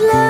love.